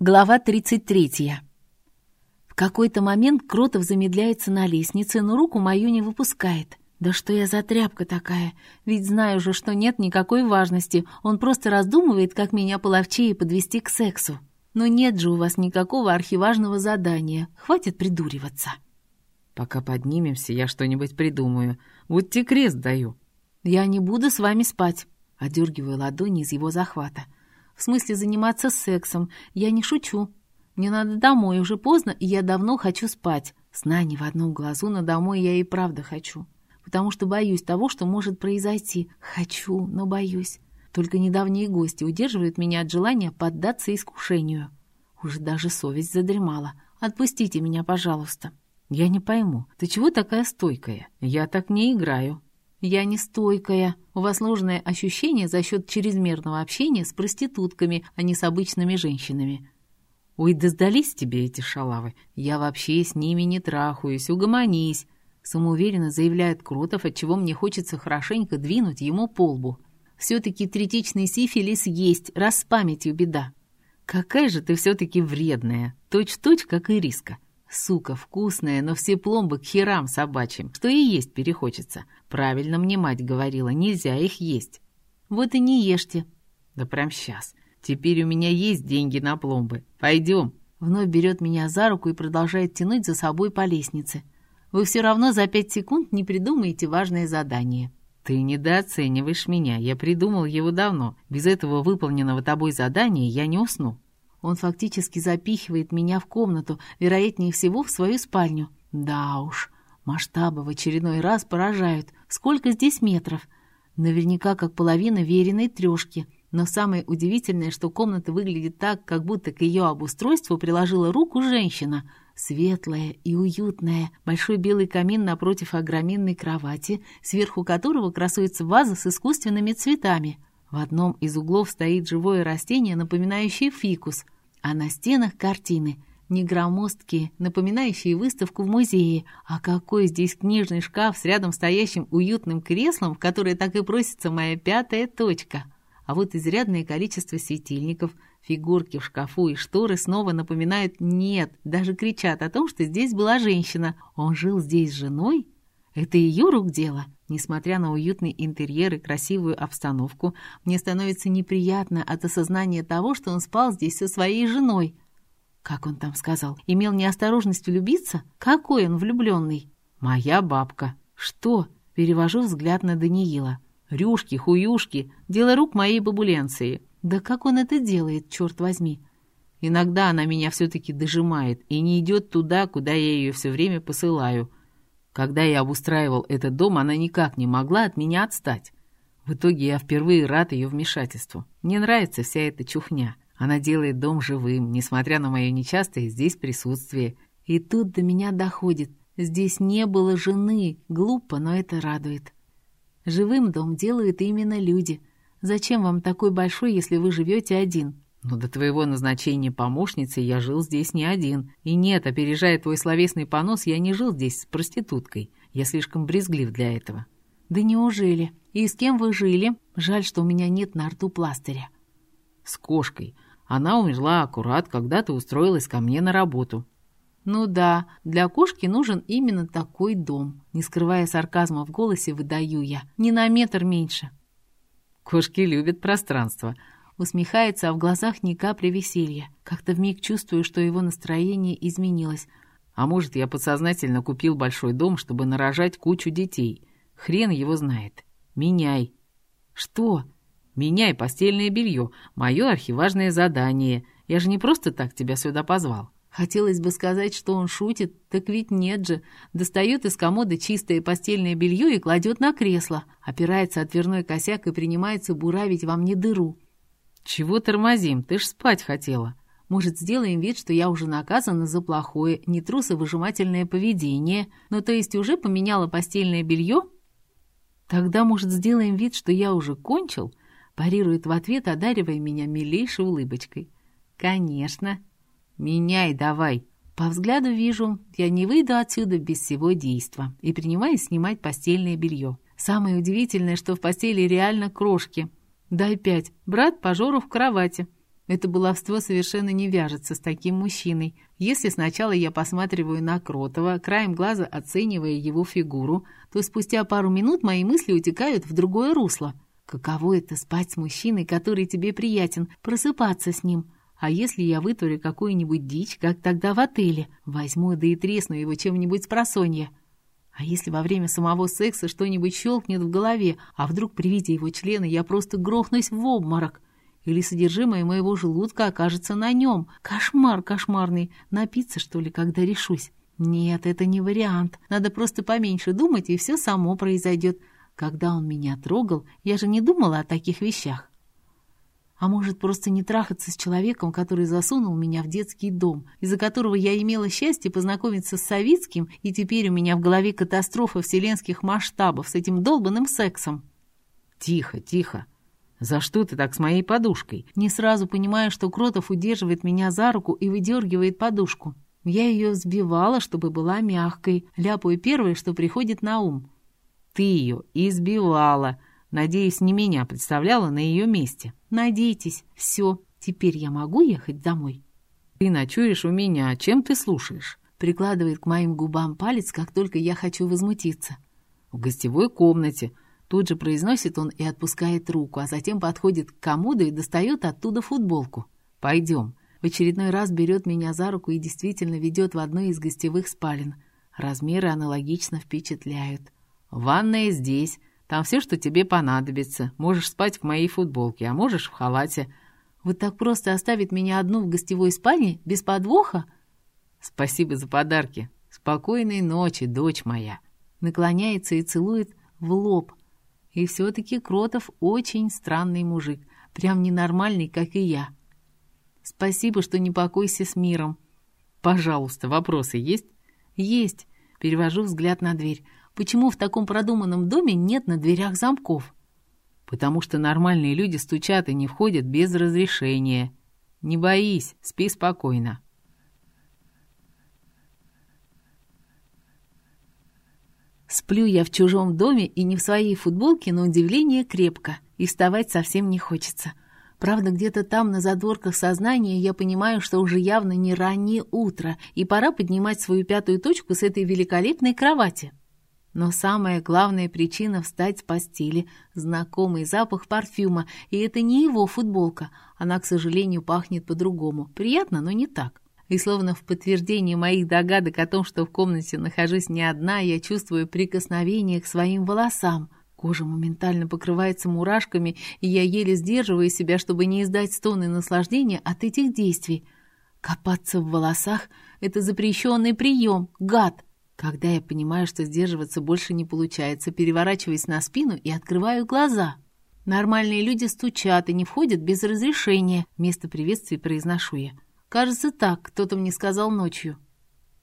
Глава 33. В какой-то момент Кротов замедляется на лестнице, но руку мою не выпускает. Да что я за тряпка такая? Ведь знаю же, что нет никакой важности. Он просто раздумывает, как меня половчее подвести к сексу. Но нет же у вас никакого архиважного задания. Хватит придуриваться. Пока поднимемся, я что-нибудь придумаю. Вот тебе крест даю. Я не буду с вами спать. Одергиваю ладони из его захвата. В смысле заниматься сексом. Я не шучу. Мне надо домой, уже поздно, и я давно хочу спать. Сна не в одном глазу, но домой я и правда хочу. Потому что боюсь того, что может произойти. Хочу, но боюсь. Только недавние гости удерживают меня от желания поддаться искушению. Уже даже совесть задремала. Отпустите меня, пожалуйста. Я не пойму, ты чего такая стойкая? Я так не играю. «Я не стойкая. У вас ложное ощущение за счет чрезмерного общения с проститутками, а не с обычными женщинами». «Ой, да сдались тебе эти шалавы. Я вообще с ними не трахаюсь. Угомонись!» Самоуверенно заявляет Кротов, отчего мне хочется хорошенько двинуть ему по лбу. «Все-таки третичный сифилис есть, раз с памятью беда». «Какая же ты все-таки вредная, точь-точь, как и риска. Сука, вкусная, но все пломбы к херам собачьим, что и есть перехочется. Правильно мне мать говорила, нельзя их есть. Вот и не ешьте. Да прям сейчас. Теперь у меня есть деньги на пломбы. Пойдем. Вновь берет меня за руку и продолжает тянуть за собой по лестнице. Вы все равно за пять секунд не придумаете важное задание. Ты недооцениваешь меня. Я придумал его давно. Без этого выполненного тобой задания я не усну. Он фактически запихивает меня в комнату, вероятнее всего, в свою спальню. Да уж, масштабы в очередной раз поражают. Сколько здесь метров? Наверняка как половина веренной трешки. Но самое удивительное, что комната выглядит так, как будто к ее обустройству приложила руку женщина. Светлая и уютная, большой белый камин напротив огроменной кровати, сверху которого красуется ваза с искусственными цветами. В одном из углов стоит живое растение, напоминающее фикус а на стенах картины, не громоздкие, напоминающие выставку в музее. А какой здесь книжный шкаф с рядом стоящим уютным креслом, в которое так и просится моя пятая точка. А вот изрядное количество светильников, фигурки в шкафу и шторы снова напоминают «нет», даже кричат о том, что здесь была женщина. Он жил здесь с женой? Это ее рук дело? Несмотря на уютный интерьер и красивую обстановку, мне становится неприятно от осознания того, что он спал здесь со своей женой. Как он там сказал? Имел неосторожность влюбиться? Какой он влюбленный? Моя бабка. Что? Перевожу взгляд на Даниила. Рюшки, хуюшки, дело рук моей бабуленции. Да как он это делает, черт возьми? Иногда она меня все-таки дожимает и не идет туда, куда я ее все время посылаю — когда я обустраивал этот дом, она никак не могла от меня отстать. В итоге я впервые рад ее вмешательству. Мне нравится вся эта чухня. Она делает дом живым, несмотря на мое нечастое здесь присутствие. И тут до меня доходит. Здесь не было жены. Глупо, но это радует. Живым дом делают именно люди. Зачем вам такой большой, если вы живете один? Но до твоего назначения помощницы я жил здесь не один. И нет, опережая твой словесный понос, я не жил здесь с проституткой. Я слишком брезглив для этого. Да неужели? И с кем вы жили? Жаль, что у меня нет на рту пластыря. С кошкой. Она умерла аккурат, когда ты устроилась ко мне на работу. Ну да, для кошки нужен именно такой дом. Не скрывая сарказма в голосе, выдаю я. Не на метр меньше. Кошки любят пространство — усмехается, а в глазах ни капли веселья. Как-то вмиг чувствую, что его настроение изменилось. А может, я подсознательно купил большой дом, чтобы нарожать кучу детей. Хрен его знает. Меняй. Что? Меняй постельное белье. Мое архиважное задание. Я же не просто так тебя сюда позвал. Хотелось бы сказать, что он шутит, так ведь нет же. Достает из комода чистое постельное белье и кладет на кресло. Опирается от дверной косяк и принимается буравить во мне дыру. «Чего тормозим? Ты ж спать хотела». Может, сделаем вид, что я уже наказана за плохое, нетрусовыжимательное поведение, но то есть уже поменяла постельное белье? Тогда, может, сделаем вид, что я уже кончил?» Парирует в ответ, одаривая меня милейшей улыбочкой. «Конечно. Меняй давай». По взгляду вижу, я не выйду отсюда без всего действа и принимаюсь снимать постельное белье. Самое удивительное, что в постели реально крошки — «Дай пять. Брат по Жору в кровати». Это баловство совершенно не вяжется с таким мужчиной. Если сначала я посматриваю на Кротова, краем глаза оценивая его фигуру, то спустя пару минут мои мысли утекают в другое русло. Каково это спать с мужчиной, который тебе приятен, просыпаться с ним? А если я вытворю какую-нибудь дичь, как тогда в отеле, возьму да и тресну его чем-нибудь с просонья? А если во время самого секса что-нибудь щелкнет в голове, а вдруг при виде его члена я просто грохнусь в обморок? Или содержимое моего желудка окажется на нем? Кошмар кошмарный. Напиться, что ли, когда решусь? Нет, это не вариант. Надо просто поменьше думать, и все само произойдет. Когда он меня трогал, я же не думала о таких вещах. А может, просто не трахаться с человеком, который засунул меня в детский дом, из-за которого я имела счастье познакомиться с Савицким, и теперь у меня в голове катастрофа вселенских масштабов с этим долбанным сексом. Тихо, тихо. За что ты так с моей подушкой? Не сразу понимаю, что Кротов удерживает меня за руку и выдергивает подушку. Я ее взбивала, чтобы была мягкой. Ляпаю первое, что приходит на ум. Ты ее избивала. Надеюсь, не меня представляла на ее месте. Надейтесь. Все. Теперь я могу ехать домой? Ты ночуешь у меня. Чем ты слушаешь? Прикладывает к моим губам палец, как только я хочу возмутиться. В гостевой комнате. Тут же произносит он и отпускает руку, а затем подходит к комоду и достает оттуда футболку. Пойдем. В очередной раз берет меня за руку и действительно ведет в одну из гостевых спален. Размеры аналогично впечатляют. Ванная здесь. Там все, что тебе понадобится. Можешь спать в моей футболке, а можешь в халате. Вот так просто оставить меня одну в гостевой спальне, без подвоха? Спасибо за подарки. Спокойной ночи, дочь моя. Наклоняется и целует в лоб. И все-таки Кротов очень странный мужик. Прям ненормальный, как и я. Спасибо, что не покойся с миром. Пожалуйста, вопросы есть? Есть. Перевожу взгляд на дверь. Почему в таком продуманном доме нет на дверях замков? Потому что нормальные люди стучат и не входят без разрешения. Не боись, спи спокойно. Сплю я в чужом доме и не в своей футболке, на удивление крепко, и вставать совсем не хочется. Правда, где-то там, на задворках сознания, я понимаю, что уже явно не раннее утро, и пора поднимать свою пятую точку с этой великолепной кровати. Но самая главная причина встать с постели — знакомый запах парфюма, и это не его футболка. Она, к сожалению, пахнет по-другому. Приятно, но не так. И словно в подтверждение моих догадок о том, что в комнате нахожусь не одна, я чувствую прикосновение к своим волосам. Кожа моментально покрывается мурашками, и я еле сдерживаю себя, чтобы не издать стоны наслаждения от этих действий. Копаться в волосах — это запрещенный прием, гад! Когда я понимаю, что сдерживаться больше не получается, переворачиваюсь на спину и открываю глаза. Нормальные люди стучат и не входят без разрешения. Вместо приветствия произношу я. Кажется, так кто-то мне сказал ночью.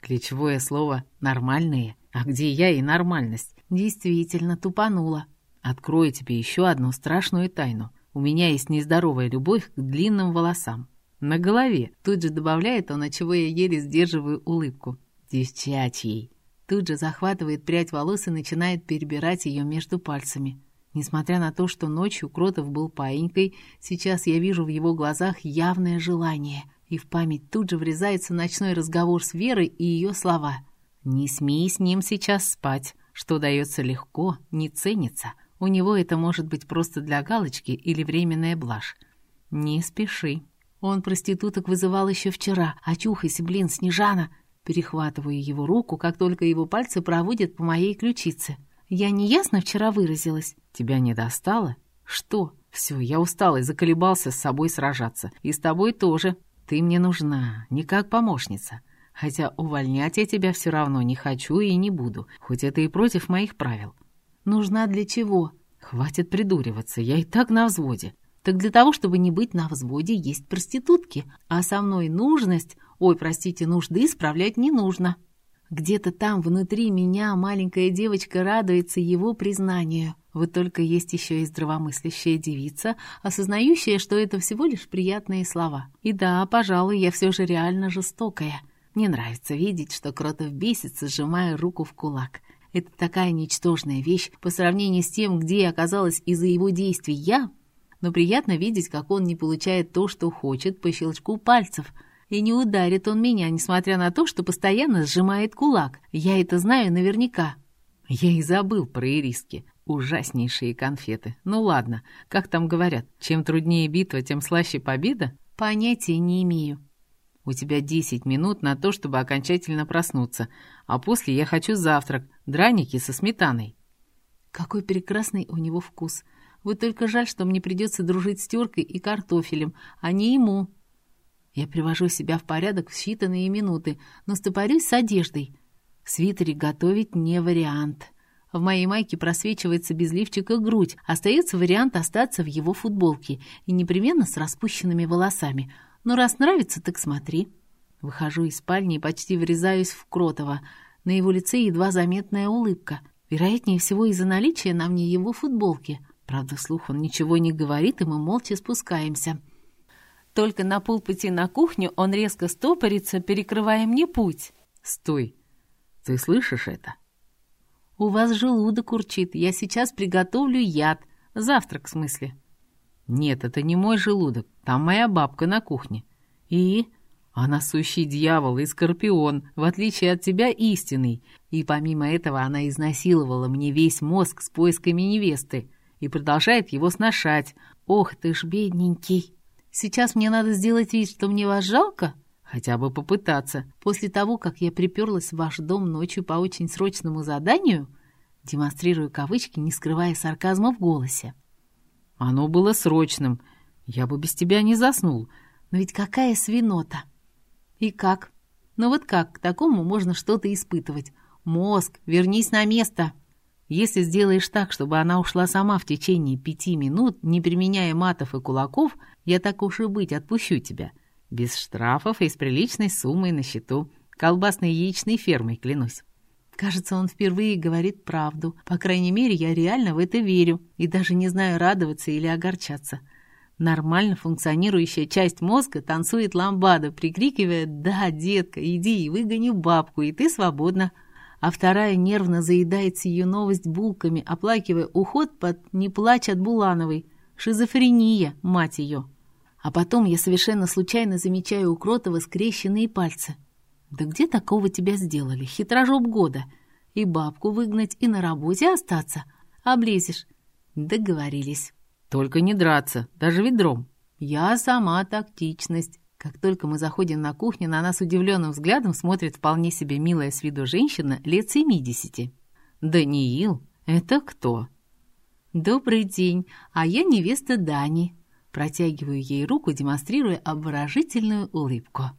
Ключевое слово «нормальные». А где я и нормальность? Действительно, тупанула. Открою тебе еще одну страшную тайну. У меня есть нездоровая любовь к длинным волосам. На голове. Тут же добавляет он, от чего я еле сдерживаю улыбку. Девчачьей. Тут же захватывает прядь волос и начинает перебирать ее между пальцами. Несмотря на то, что ночью Кротов был паинькой, сейчас я вижу в его глазах явное желание, и в память тут же врезается ночной разговор с Верой и ее слова. «Не смей с ним сейчас спать. Что дается легко, не ценится. У него это может быть просто для галочки или временная блажь. Не спеши. Он проституток вызывал еще вчера. Очухайся, блин, Снежана!» Перехватываю его руку, как только его пальцы проводят по моей ключице. Я неясно вчера выразилась. Тебя не достало? Что? Все, я устал и заколебался с собой сражаться. И с тобой тоже. Ты мне нужна, не как помощница. Хотя увольнять я тебя все равно не хочу и не буду, хоть это и против моих правил. Нужна для чего? Хватит придуриваться, я и так на взводе. Так для того, чтобы не быть на взводе, есть проститутки. А со мной нужность, ой, простите, нужды исправлять не нужно. Где-то там внутри меня маленькая девочка радуется его признанию. Вот только есть еще и здравомыслящая девица, осознающая, что это всего лишь приятные слова. И да, пожалуй, я все же реально жестокая. Мне нравится видеть, что Кротов бесится, сжимая руку в кулак. Это такая ничтожная вещь по сравнению с тем, где я оказалась из-за его действий я. Но приятно видеть, как он не получает то, что хочет, по щелчку пальцев. И не ударит он меня, несмотря на то, что постоянно сжимает кулак. Я это знаю наверняка. Я и забыл про ириски. Ужаснейшие конфеты. Ну ладно, как там говорят, чем труднее битва, тем слаще победа? Понятия не имею. У тебя десять минут на то, чтобы окончательно проснуться, а после я хочу завтрак, драники со сметаной. Какой прекрасный у него вкус. Вот только жаль, что мне придется дружить с теркой и картофелем, а не ему. Я привожу себя в порядок в считанные минуты, но стопорюсь с одеждой. В свитере готовить не вариант. В моей майке просвечивается без лифчика грудь. Остается вариант остаться в его футболке и непременно с распущенными волосами. Но раз нравится, так смотри. Выхожу из спальни и почти врезаюсь в Кротова. На его лице едва заметная улыбка. Вероятнее всего из-за наличия на мне его футболки. Правда, вслух он ничего не говорит, и мы молча спускаемся. Только на полпути на кухню он резко стопорится, перекрывая мне путь. «Стой! Ты слышишь это?» «У вас желудок урчит. Я сейчас приготовлю яд. Завтрак, в смысле». «Нет, это не мой желудок. Там моя бабка на кухне». «И?» «Она сущий дьявол и скорпион, в отличие от тебя истинный. И помимо этого она изнасиловала мне весь мозг с поисками невесты и продолжает его сношать. Ох ты ж бедненький! Сейчас мне надо сделать вид, что мне вас жалко?» Хотя бы попытаться. После того, как я приперлась в ваш дом ночью по очень срочному заданию, демонстрирую кавычки, не скрывая сарказма в голосе. Оно было срочным. Я бы без тебя не заснул. Но ведь какая свинота! И как? Ну вот как к такому можно что-то испытывать? Мозг, вернись на место! Если сделаешь так, чтобы она ушла сама в течение пяти минут, не применяя матов и кулаков, я так уж и быть отпущу тебя. Без штрафов и с приличной суммой на счету. Колбасной яичной фермой, клянусь. Кажется, он впервые говорит правду. По крайней мере, я реально в это верю и даже не знаю, радоваться или огорчаться. Нормально функционирующая часть мозга танцует ламбаду, прикрикивая «Да, детка, иди и выгони бабку, и ты свободна». А вторая нервно заедает сию новость булками, оплакивая уход под «Не плачь от Булановой». Шизофрения, мать ее. А потом я совершенно случайно замечаю у Кротова скрещенные пальцы. Да где такого тебя сделали, хитрожоп года? И бабку выгнать, и на работе остаться. Облезешь. Договорились. Только не драться, даже ведром. Я сама тактичность. Как только мы заходим на кухню, на нас удивленным взглядом смотрит вполне себе милая с виду женщина лет семидесяти. «Даниил? Это кто?» «Добрый день, а я невеста Дани», Протягиваю ей руку, демонстрируя обворожительную улыбку.